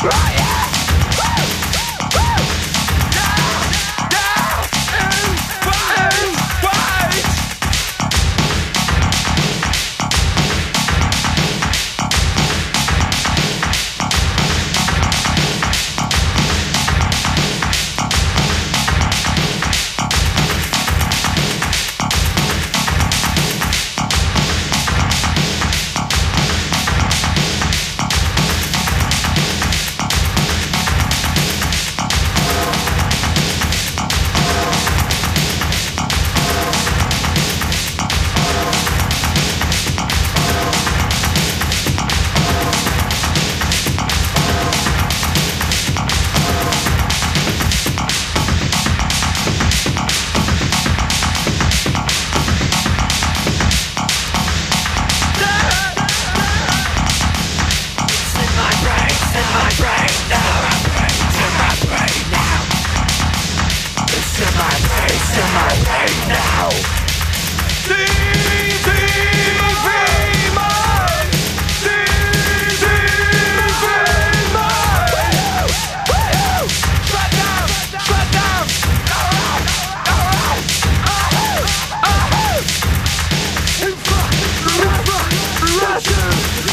Try it.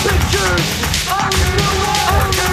Pictures of the world.